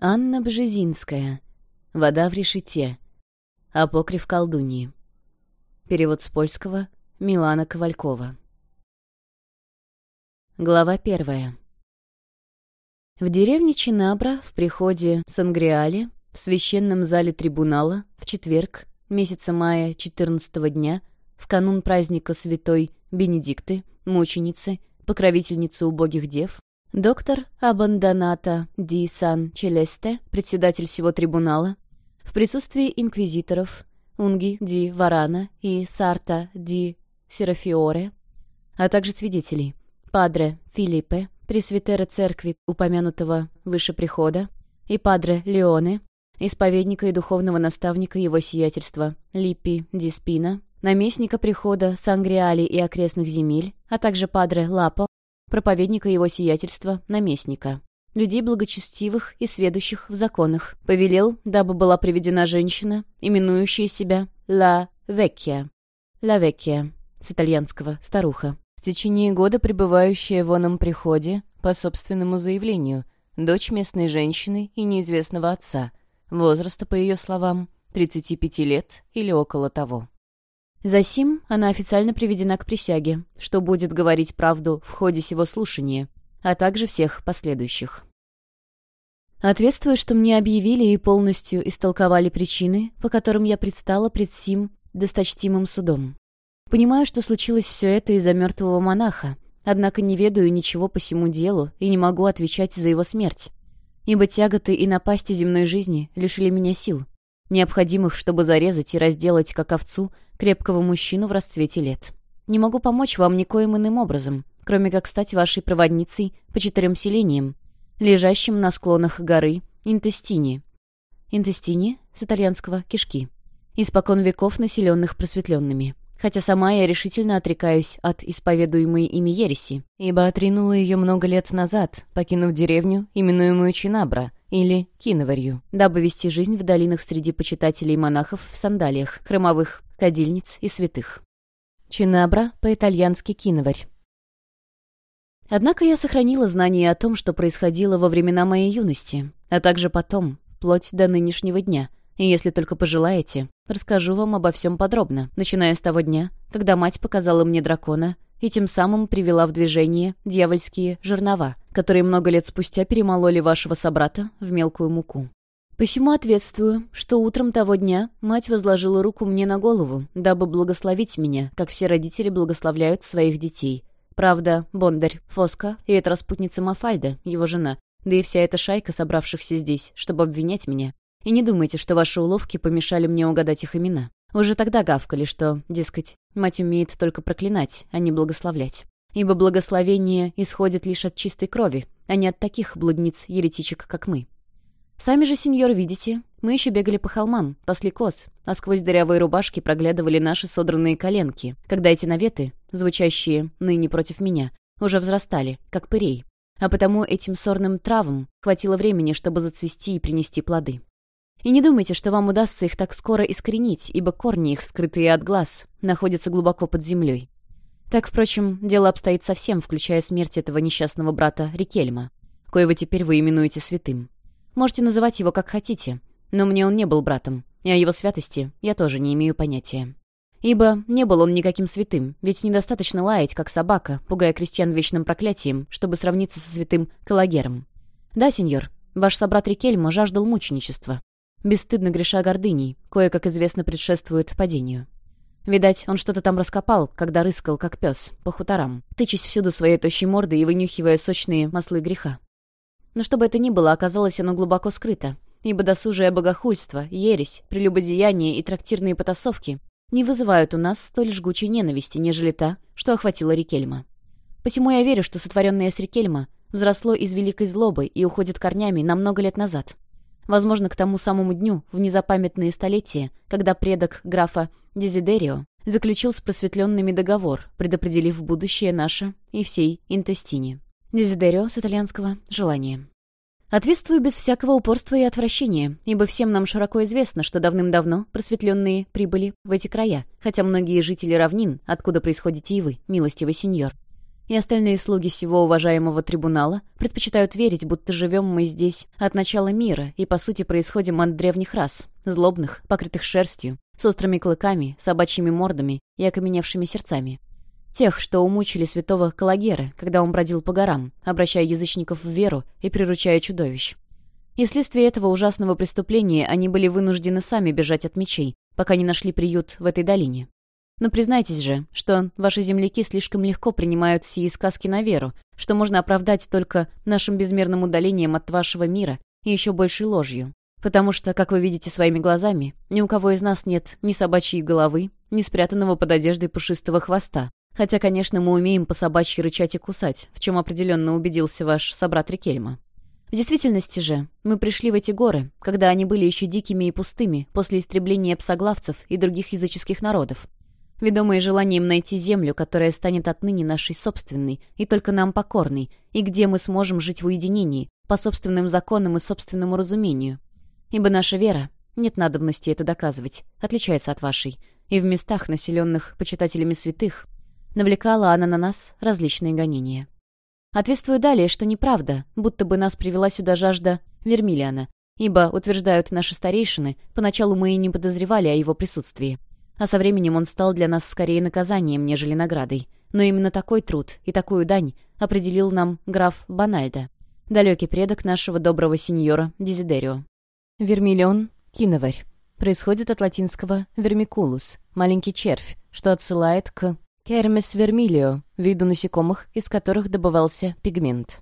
Анна Бжезинская. Вода в решете. Апокриф колдуньи. Перевод с польского Милана Ковалькова. Глава первая. В деревне Чинабра, в приходе Сангриале, в священном зале трибунала, в четверг, месяца мая 14 дня, в канун праздника святой Бенедикты, мученицы, покровительницы убогих дев, доктор Абандоната Ди Сан Челесте, председатель всего трибунала, в присутствии инквизиторов Унги Ди Варана и Сарта Ди Серафиоре, а также свидетелей Падре Филиппе, пресвитера церкви, упомянутого выше прихода, и Падре Леоне, исповедника и духовного наставника его сиятельства Липпи Ди Спина, наместника прихода Сангриали и окрестных земель, а также Падре Лапо, проповедника его сиятельства, наместника. Людей благочестивых и сведущих в законах. Повелел, дабы была приведена женщина, именующая себя Ла Веккия. Ла Веккия, с итальянского «старуха». В течение года пребывающая в оном приходе, по собственному заявлению, дочь местной женщины и неизвестного отца, возраста, по ее словам, 35 лет или около того. Засим она официально приведена к присяге, что будет говорить правду в ходе сего слушания, а также всех последующих. Ответствую, что мне объявили и полностью истолковали причины, по которым я предстала пред сим досточтимым судом. Понимаю, что случилось все это из-за мертвого монаха, однако не ведаю ничего по всему делу и не могу отвечать за его смерть. Ибо тяготы и напасти земной жизни лишили меня сил, необходимых, чтобы зарезать и разделать, как овцу, крепкого мужчину в расцвете лет. Не могу помочь вам никоим иным образом, кроме как стать вашей проводницей по четырем селениям, лежащим на склонах горы Интестини. Интестини с итальянского «кишки». Испокон веков населенных просветленными. Хотя сама я решительно отрекаюсь от исповедуемой ими ереси, ибо отринула ее много лет назад, покинув деревню, именуемую Чинабра, или Киноварью, дабы вести жизнь в долинах среди почитателей монахов в сандалиях, хромовых, кадильниц и святых. Чинабра, по-итальянски Киноварь. Однако я сохранила знание о том, что происходило во времена моей юности, а также потом, вплоть до нынешнего дня. И если только пожелаете, расскажу вам обо всем подробно, начиная с того дня, когда мать показала мне дракона и тем самым привела в движение дьявольские жернова, которые много лет спустя перемололи вашего собрата в мелкую муку. Посему ответствую, что утром того дня мать возложила руку мне на голову, дабы благословить меня, как все родители благословляют своих детей. Правда, Бондарь, Фоска и эта распутница Мафальда, его жена, да и вся эта шайка, собравшихся здесь, чтобы обвинять меня. И не думайте, что ваши уловки помешали мне угадать их имена. Уже тогда гавкали, что, дескать, мать умеет только проклинать, а не благословлять. Ибо благословение исходит лишь от чистой крови, а не от таких блудниц-еретичек, как мы. Сами же, сеньор, видите, мы еще бегали по холмам, пасли коз, а сквозь дырявые рубашки проглядывали наши содранные коленки, когда эти наветы, звучащие ныне против меня, уже взрастали, как пырей. А потому этим сорным травам хватило времени, чтобы зацвести и принести плоды. И не думайте, что вам удастся их так скоро искоренить, ибо корни их, скрытые от глаз, находятся глубоко под землей. Так, впрочем, дело обстоит совсем, включая смерть этого несчастного брата Рикельма, коего теперь вы именуете святым. Можете называть его как хотите, но мне он не был братом, и о его святости я тоже не имею понятия. Ибо не был он никаким святым, ведь недостаточно лаять, как собака, пугая крестьян вечным проклятием, чтобы сравниться со святым Калагером. Да, сеньор, ваш собрат Рикельмо жаждал мученичества. Бесстыдно греша гордыней, кое, как известно, предшествует падению. Видать, он что-то там раскопал, когда рыскал, как пес, по хуторам, тычась всюду своей тощей мордой и вынюхивая сочные маслы греха. Но что бы это ни было, оказалось оно глубоко скрыто, ибо досужее богохульство, ересь, прелюбодеяние и трактирные потасовки не вызывают у нас столь жгучей ненависти, нежели та, что охватила Рикельма. Посему я верю, что сотворенное с Рикельма взросло из великой злобы и уходит корнями на много лет назад. Возможно, к тому самому дню, в незапамятные столетия, когда предок графа Дезидерио заключил с просветленными договор, предопределив будущее наше и всей Интестине. Дезидерио с итальянского «желание». Ответствую без всякого упорства и отвращения, ибо всем нам широко известно, что давным-давно просветленные прибыли в эти края, хотя многие жители равнин, откуда происходите и вы, милостивый сеньор, и остальные слуги всего уважаемого трибунала предпочитают верить, будто живем мы здесь от начала мира и, по сути, происходим от древних рас, злобных, покрытых шерстью, с острыми клыками, собачьими мордами и окаменевшими сердцами. Тех, что умучили святого Калагера, когда он бродил по горам, обращая язычников в веру и приручая чудовищ. И вследствие этого ужасного преступления они были вынуждены сами бежать от мечей, пока не нашли приют в этой долине. Но признайтесь же, что ваши земляки слишком легко принимают сии сказки на веру, что можно оправдать только нашим безмерным удалением от вашего мира и еще большей ложью. Потому что, как вы видите своими глазами, ни у кого из нас нет ни собачьей головы, ни спрятанного под одеждой пушистого хвоста. Хотя, конечно, мы умеем по собачьи рычать и кусать, в чем определенно убедился ваш собрат Рикельма. В действительности же, мы пришли в эти горы, когда они были еще дикими и пустыми после истребления псоглавцев и других языческих народов, ведомые желанием найти землю, которая станет отныне нашей собственной и только нам покорной, и где мы сможем жить в уединении, по собственным законам и собственному разумению. Ибо наша вера, нет надобности это доказывать, отличается от вашей, и в местах, населенных почитателями святых, навлекала она на нас различные гонения. Ответствую далее, что неправда, будто бы нас привела сюда жажда Вермилиана, ибо, утверждают наши старейшины, поначалу мы и не подозревали о его присутствии. А со временем он стал для нас скорее наказанием, нежели наградой. Но именно такой труд и такую дань определил нам граф Банальда, далекий предок нашего доброго сеньора Дезидерио. Вермиллион — киноварь. Происходит от латинского «vermiculus» — маленький червь, что отсылает к «кермес вермилио» — виду насекомых, из которых добывался пигмент.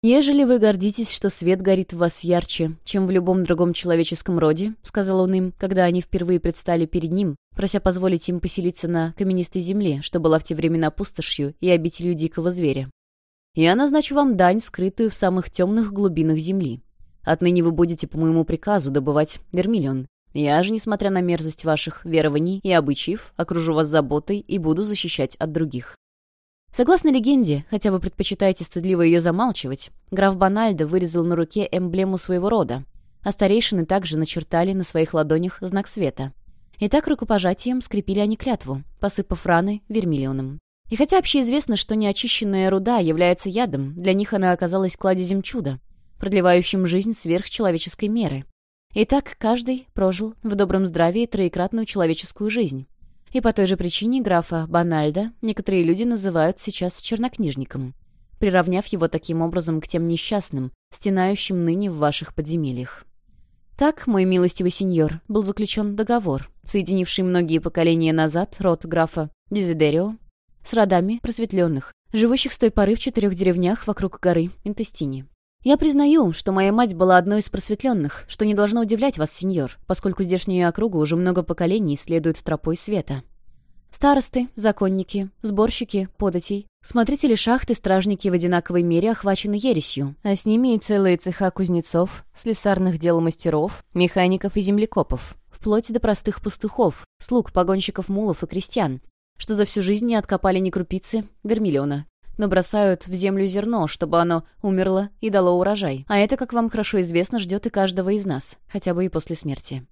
«Ежели вы гордитесь, что свет горит в вас ярче, чем в любом другом человеческом роде», — сказал он им, когда они впервые предстали перед ним, прося позволить им поселиться на каменистой земле, что была в те времена пустошью и обителью дикого зверя. «Я назначу вам дань, скрытую в самых темных глубинах земли. Отныне вы будете по моему приказу добывать вермиллион. Я же, несмотря на мерзость ваших верований и обычаев, окружу вас заботой и буду защищать от других. Согласно легенде, хотя вы предпочитаете стыдливо ее замалчивать, граф Банальдо вырезал на руке эмблему своего рода, а старейшины также начертали на своих ладонях знак света. И так рукопожатием скрепили они клятву, посыпав раны вермиллионом. И хотя общеизвестно, что неочищенная руда является ядом, для них она оказалась кладезем чуда, продлевающим жизнь сверх человеческой меры. И так каждый прожил в добром здравии троекратную человеческую жизнь. И по той же причине графа Банальда некоторые люди называют сейчас чернокнижником, приравняв его таким образом к тем несчастным, стенающим ныне в ваших подземельях. Так, мой милостивый сеньор, был заключен договор, соединивший многие поколения назад род графа Дезидерио с родами просветленных, живущих с той поры в четырех деревнях вокруг горы Интестини. Я признаю, что моя мать была одной из просветленных, что не должно удивлять вас, сеньор, поскольку здешнюю округу уже много поколений следуют тропой света. Старосты, законники, сборщики, податей, смотрители шахты, стражники в одинаковой мере охвачены ересью, а с ними и целые цеха кузнецов, слесарных дел мастеров, механиков и землекопов, вплоть до простых пастухов, слуг, погонщиков мулов и крестьян, что за всю жизнь не откопали ни крупицы вермиллиона, но бросают в землю зерно, чтобы оно умерло и дало урожай. А это, как вам хорошо известно, ждет и каждого из нас, хотя бы и после смерти.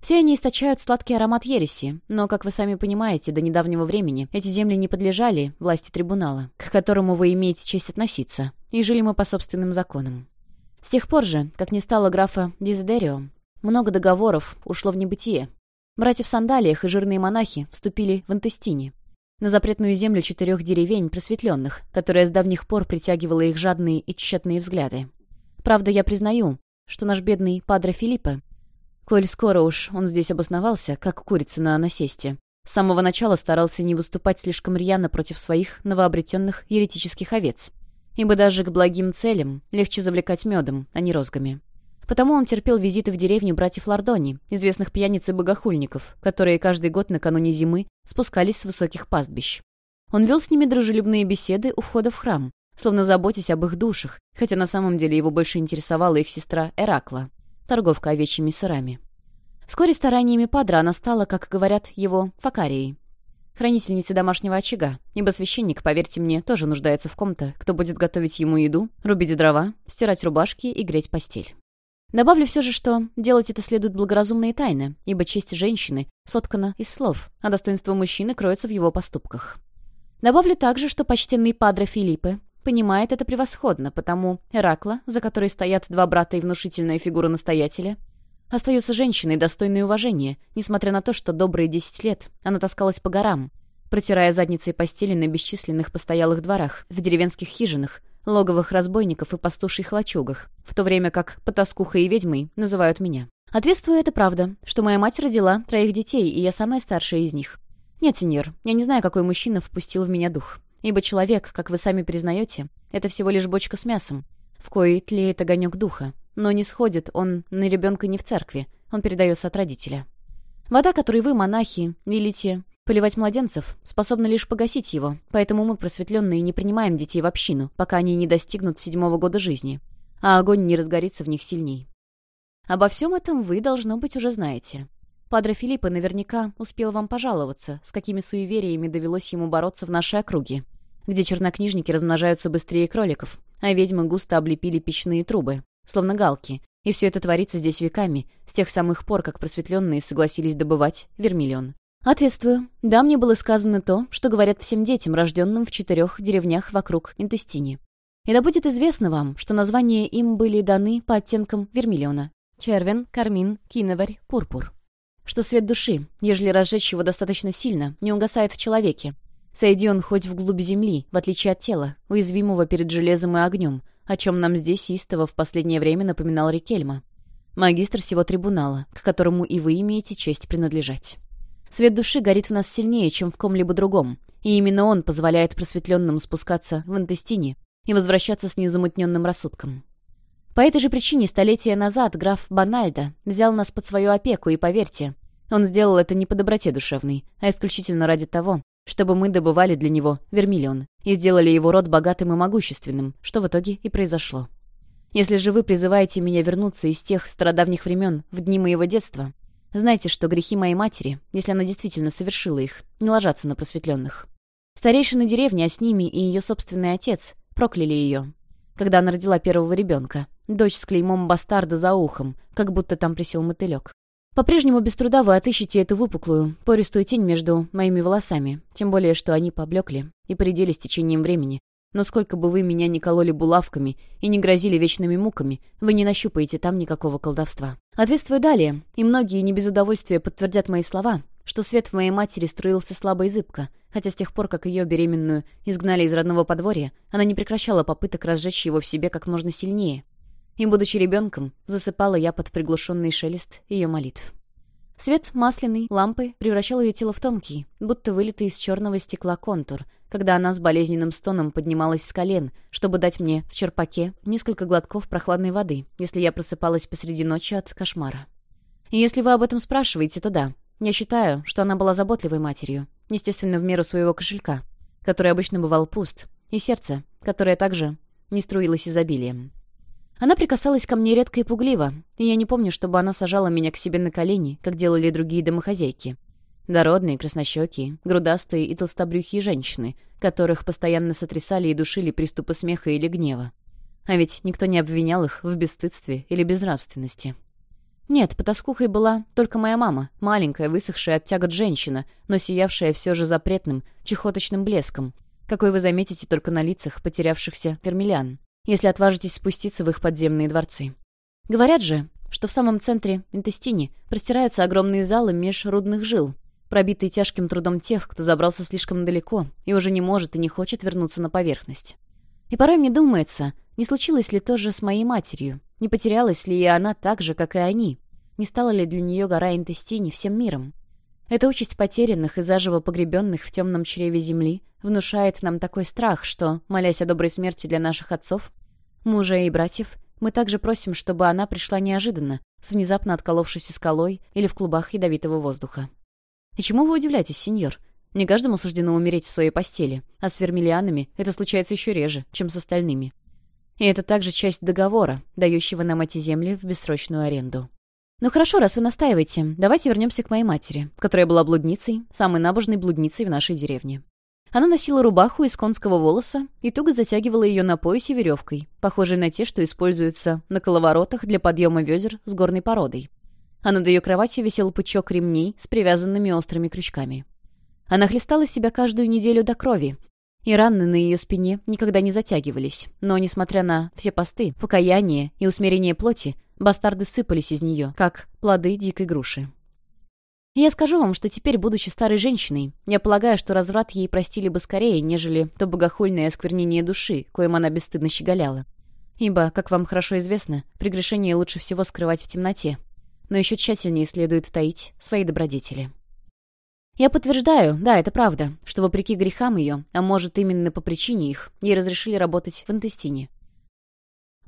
Все они источают сладкий аромат ереси, но, как вы сами понимаете, до недавнего времени эти земли не подлежали власти трибунала, к которому вы имеете честь относиться, и жили мы по собственным законам. С тех пор же, как не стало графа Дизидерио, много договоров ушло в небытие. Братья в сандалиях и жирные монахи вступили в Антестине, на запретную землю четырех деревень просветленных, которая с давних пор притягивала их жадные и тщетные взгляды. Правда, я признаю, что наш бедный Падре Филиппе, коль скоро уж он здесь обосновался, как курица на насесте, с самого начала старался не выступать слишком рьяно против своих новообретенных еретических овец, ибо даже к благим целям легче завлекать медом, а не розгами. Потому он терпел визиты в деревню братьев Лордони, известных пьяниц и богохульников, которые каждый год накануне зимы спускались с высоких пастбищ. Он вел с ними дружелюбные беседы у входа в храм, словно заботясь об их душах, хотя на самом деле его больше интересовала их сестра Эракла, торговка овечьими сырами. Вскоре стараниями Падра она стала, как говорят, его факарией, хранительницей домашнего очага, ибо священник, поверьте мне, тоже нуждается в ком-то, кто будет готовить ему еду, рубить дрова, стирать рубашки и греть постель. Добавлю все же, что делать это следует благоразумно и тайно, ибо честь женщины соткана из слов, а достоинство мужчины кроется в его поступках. Добавлю также, что почтенный Падре Филиппе понимает это превосходно, потому Эракла, за которой стоят два брата и внушительная фигура настоятеля, остается женщиной, достойной уважения, несмотря на то, что добрые десять лет она таскалась по горам, протирая задницей постели на бесчисленных постоялых дворах, в деревенских хижинах, логовых разбойников и пастушьих лачугах, в то время как потаскухой и ведьмой называют меня. Ответствую, это правда, что моя мать родила троих детей, и я самая старшая из них. Нет, сеньор, я не знаю, какой мужчина впустил в меня дух. Ибо человек, как вы сами признаете, это всего лишь бочка с мясом, в коей тлеет огонек духа. Но не сходит он на ребенка не в церкви, он передается от родителя. Вода, которой вы, монахи, велите поливать младенцев, способна лишь погасить его, поэтому мы, просветленные, не принимаем детей в общину, пока они не достигнут седьмого года жизни, а огонь не разгорится в них сильней. Обо всем этом вы, должно быть, уже знаете. Падре Филиппа наверняка успел вам пожаловаться, с какими суевериями довелось ему бороться в нашей округе, где чернокнижники размножаются быстрее кроликов, а ведьмы густо облепили печные трубы, словно галки, и все это творится здесь веками, с тех самых пор, как просветленные согласились добывать вермиллион. «Ответствую. Да, мне было сказано то, что говорят всем детям, рожденным в четырех деревнях вокруг Интестини. И да будет известно вам, что названия им были даны по оттенкам вермиллиона. Червен, кармин, киноварь, пурпур. Что свет души, ежели разжечь его достаточно сильно, не угасает в человеке. Сойди он хоть вглубь земли, в отличие от тела, уязвимого перед железом и огнем, о чем нам здесь истово в последнее время напоминал Рикельма. Магистр всего трибунала, к которому и вы имеете честь принадлежать. Свет души горит в нас сильнее, чем в ком-либо другом, и именно он позволяет просветленным спускаться в интестине и возвращаться с незамутненным рассудком. По этой же причине столетия назад граф Банальда взял нас под свою опеку, и поверьте, он сделал это не по доброте душевной, а исключительно ради того, чтобы мы добывали для него вермиллион и сделали его род богатым и могущественным, что в итоге и произошло. Если же вы призываете меня вернуться из тех стародавних времен в дни моего детства, знайте, что грехи моей матери, если она действительно совершила их, не ложатся на просветленных. Старейшины деревни, а с ними и ее собственный отец, прокляли ее, когда она родила первого ребенка, дочь с клеймом бастарда за ухом, как будто там присел мотылек. По-прежнему без труда вы отыщете эту выпуклую, пористую тень между моими волосами, тем более, что они поблекли и поредели с течением времени. Но сколько бы вы меня ни кололи булавками и не грозили вечными муками, вы не нащупаете там никакого колдовства. Ответствую далее, и многие не без удовольствия подтвердят мои слова, что свет в моей матери струился слабо и зыбко, хотя с тех пор, как ее беременную изгнали из родного подворья, она не прекращала попыток разжечь его в себе как можно сильнее. И, будучи ребенком, засыпала я под приглушенный шелест ее молитв. Свет масляной лампы превращал ее тело в тонкий, будто вылитый из черного стекла контур, когда она с болезненным стоном поднималась с колен, чтобы дать мне в черпаке несколько глотков прохладной воды, если я просыпалась посреди ночи от кошмара. И если вы об этом спрашиваете, то да. Я считаю, что она была заботливой матерью, естественно, в меру своего кошелька, который обычно бывал пуст, и сердца, которое также не струилось изобилием. Она прикасалась ко мне редко и пугливо, и я не помню, чтобы она сажала меня к себе на колени, как делали другие домохозяйки. Дородные, краснощекие, грудастые и толстобрюхие женщины, которых постоянно сотрясали и душили приступы смеха или гнева. А ведь никто не обвинял их в бесстыдстве или безнравственности. Нет, потаскухой была только моя мама, маленькая, высохшая от тягот женщина, но сиявшая все же запретным, чехоточным блеском, какой вы заметите только на лицах потерявшихся вермелян, если отважитесь спуститься в их подземные дворцы. Говорят же, что в самом центре Интестини простираются огромные залы меж рудных жил, пробитые тяжким трудом тех, кто забрался слишком далеко и уже не может и не хочет вернуться на поверхность. И порой мне думается, не случилось ли то же с моей матерью, не потерялась ли и она так же, как и они? Не стала ли для нее гора Интестини всем миром? Эта участь потерянных и заживо погребенных в темном чреве земли внушает нам такой страх, что, молясь о доброй смерти для наших отцов, мужа и братьев, мы также просим, чтобы она пришла неожиданно, с внезапно отколовшейся скалой или в клубах ядовитого воздуха. И чему вы удивляетесь, сеньор? Не каждому суждено умереть в своей постели, а с вермиллианами это случается еще реже, чем с остальными. И это также часть договора, дающего нам эти земли в бессрочную аренду. Ну хорошо, раз вы настаиваете, давайте вернемся к моей матери, которая была блудницей, самой набожной блудницей в нашей деревне. Она носила рубаху из конского волоса и туго затягивала ее на поясе веревкой, похожей на те, что используются на коловоротах для подъема ведер с горной породой. А над ее кроватью висел пучок ремней с привязанными острыми крючками. Она хлестала себя каждую неделю до крови, и раны на ее спине никогда не затягивались, но, несмотря на все посты, покаяние и усмирение плоти, бастарды сыпались из нее, как плоды дикой груши. Я скажу вам, что теперь, будучи старой женщиной, я полагаю, что разврат ей простили бы скорее, нежели то богохульное осквернение души, коим она бесстыдно щеголяла. Ибо, как вам хорошо известно, прегрешение лучше всего скрывать в темноте, но еще тщательнее следует таить свои добродетели. Я подтверждаю, да, это правда, что вопреки грехам ее, а может именно по причине их, ей разрешили работать в Антестине.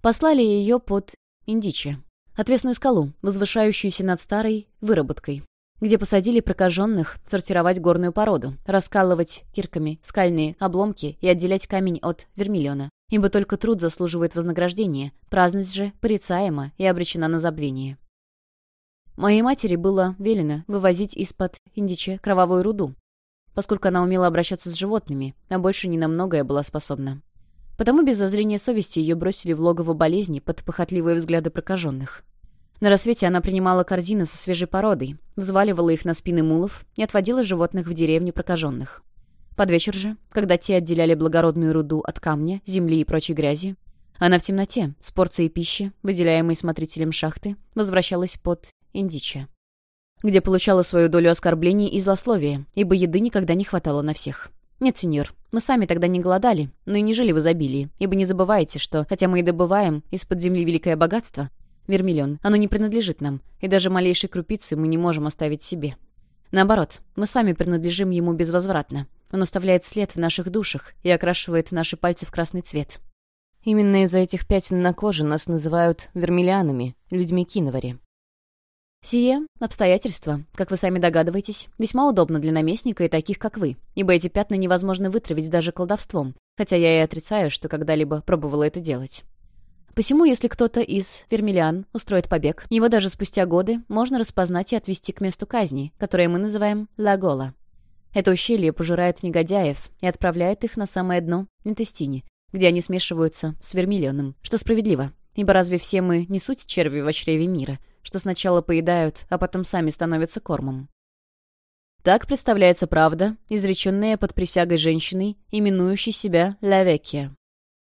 Послали ее под Индичи, отвесную скалу, возвышающуюся над старой выработкой, где посадили прокаженных сортировать горную породу, раскалывать кирками скальные обломки и отделять камень от вермиллиона. Ибо только труд заслуживает вознаграждения, праздность же порицаема и обречена на забвение. Моей матери было велено вывозить из-под Индича кровавую руду, поскольку она умела обращаться с животными, а больше не на многое была способна. Потому без зазрения совести ее бросили в логово болезни под похотливые взгляды прокаженных. На рассвете она принимала корзины со свежей породой, взваливала их на спины мулов и отводила животных в деревню прокаженных. Под вечер же, когда те отделяли благородную руду от камня, земли и прочей грязи, она в темноте, с порцией пищи, выделяемой смотрителем шахты, возвращалась под Индича, где получала свою долю оскорблений и злословия, ибо еды никогда не хватало на всех. «Нет, сеньор, мы сами тогда не голодали, но и не жили в изобилии, ибо не забывайте, что, хотя мы и добываем из-под земли великое богатство, вермиллион, оно не принадлежит нам, и даже малейшей крупицы мы не можем оставить себе. Наоборот, мы сами принадлежим ему безвозвратно. Он оставляет след в наших душах и окрашивает наши пальцы в красный цвет. Именно из-за этих пятен на коже нас называют вермиллианами, людьми киновари. Сие обстоятельства, как вы сами догадываетесь, весьма удобно для наместника и таких, как вы, ибо эти пятна невозможно вытравить даже колдовством, хотя я и отрицаю, что когда-либо пробовала это делать. Посему, если кто-то из вермиллиан устроит побег, его даже спустя годы можно распознать и отвести к месту казни, которое мы называем Лагола. Это ущелье пожирает негодяев и отправляет их на самое дно Интестини, где они смешиваются с вермиллионом, что справедливо, ибо разве все мы не суть черви в чреве мира — что сначала поедают, а потом сами становятся кормом. Так представляется правда, изреченная под присягой женщиной, именующей себя Лавекия.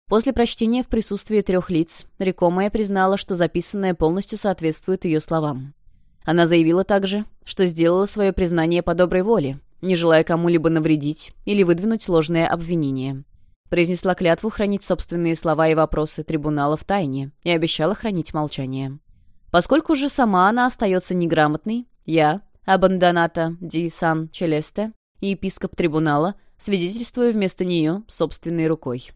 После прочтения в присутствии трех лиц, Рекомая признала, что записанное полностью соответствует ее словам. Она заявила также, что сделала свое признание по доброй воле, не желая кому-либо навредить или выдвинуть ложное обвинение. Произнесла клятву хранить собственные слова и вопросы трибунала в тайне и обещала хранить молчание. Поскольку же сама она остается неграмотной, я, Абандоната Ди Сан Челесте, епископ трибунала, свидетельствую вместо нее собственной рукой.